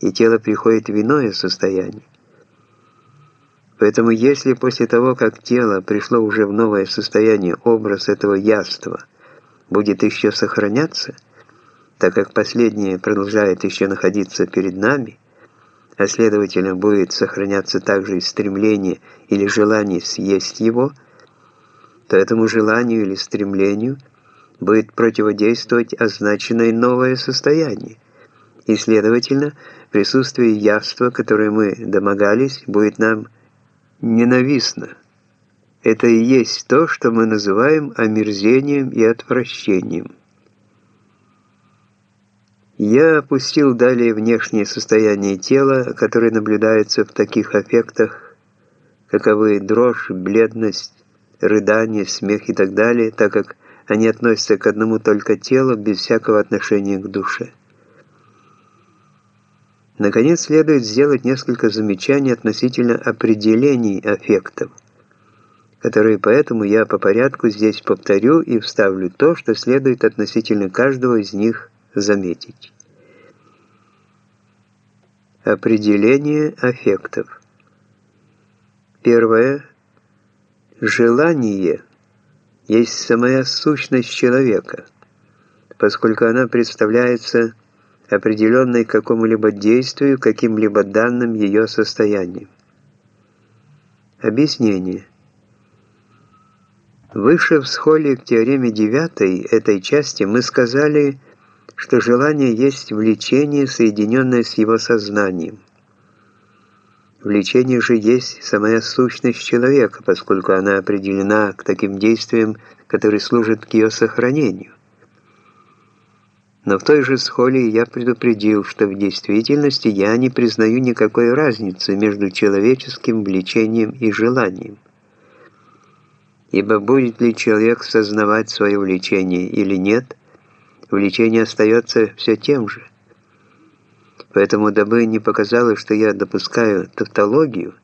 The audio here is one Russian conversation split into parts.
и тело приходит в иное состояние. Поэтому если после того, как тело пришло уже в новое состояние, образ этого яства будет еще сохраняться, так как последнее продолжает еще находиться перед нами, а следовательно будет сохраняться также и стремление или желание съесть его, то этому желанию или стремлению будет противодействовать означенное новое состояние, и, следовательно, присутствие явства, которое мы домогались, будет нам ненавистно. Это и есть то, что мы называем омерзением и отвращением. Я опустил далее внешнее состояние тела, которое наблюдается в таких аффектах, каковы дрожь, бледность, рыдание, смех и так далее, так как они относятся к одному только телу без всякого отношения к душе. Наконец, следует сделать несколько замечаний относительно определений аффектов, которые поэтому я по порядку здесь повторю и вставлю то, что следует относительно каждого из них заметить. Определение аффектов. Первое. Желание есть самая сущность человека, поскольку она представляется определенной какому-либо действию, каким-либо данным ее состоянием. Объяснение. Выше в схоле к теореме девятой этой части мы сказали, что желание есть влечение, соединенное с его сознанием. Влечение же есть самая сущность человека, поскольку она определена к таким действиям, которые служат к ее сохранению. Но в той же схоле я предупредил, что в действительности я не признаю никакой разницы между человеческим влечением и желанием. Ибо будет ли человек сознавать свое влечение или нет, влечение остается все тем же. Поэтому, дабы не показалось, что я допускаю тавтологию,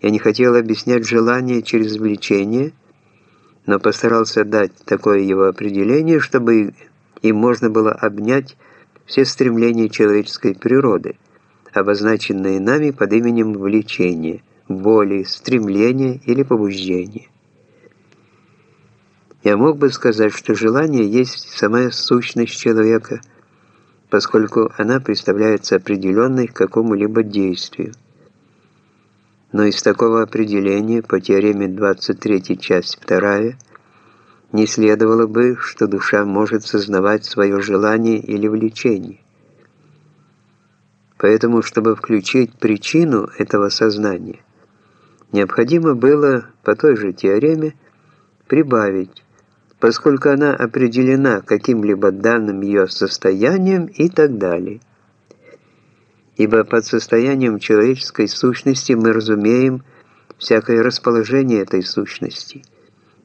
я не хотел объяснять желание через влечение, но постарался дать такое его определение, чтобы им можно было обнять все стремления человеческой природы, обозначенные нами под именем влечения, воли, стремления или побуждения. Я мог бы сказать, что желание есть самая сущность человека, поскольку она представляется определенной к какому-либо действию. Но из такого определения по теореме 23 часть 2 не следовало бы, что душа может сознавать свое желание или влечение. Поэтому, чтобы включить причину этого сознания, необходимо было по той же теореме прибавить, поскольку она определена каким-либо данным ее состоянием и так далее. Ибо под состоянием человеческой сущности мы разумеем всякое расположение этой сущности –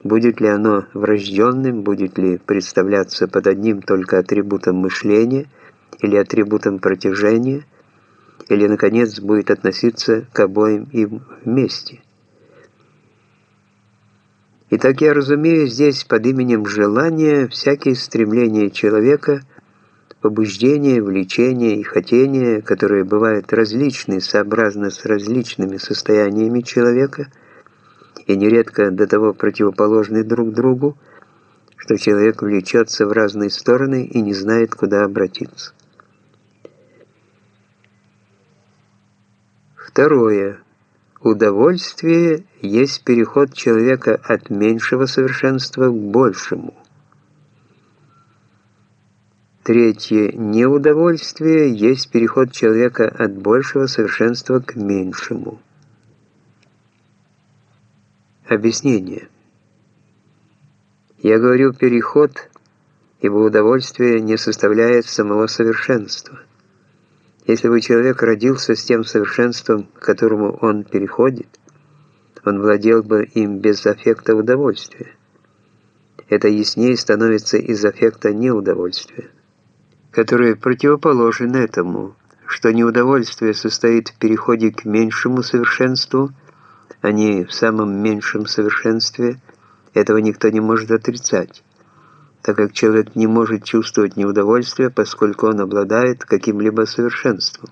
Будет ли оно врожденным, будет ли представляться под одним только атрибутом мышления или атрибутом протяжения, или, наконец, будет относиться к обоим им вместе. Итак, я разумею здесь под именем желания всякие стремления человека, побуждения, влечения и хотения, которые бывают различны сообразно с различными состояниями человека – и нередко до того противоположны друг другу, что человек влечется в разные стороны и не знает, куда обратиться. Второе. Удовольствие есть переход человека от меньшего совершенства к большему. Третье. Неудовольствие есть переход человека от большего совершенства к меньшему. Объяснение. Я говорю переход, ибо удовольствие не составляет самого совершенства. Если бы человек родился с тем совершенством, к которому он переходит, он владел бы им без аффекта удовольствия. Это яснее становится из аффекта неудовольствия, который противоположен этому, что неудовольствие состоит в переходе к меньшему совершенству – они в самом меньшем совершенстве, этого никто не может отрицать, так как человек не может чувствовать неудовольствия, поскольку он обладает каким-либо совершенством.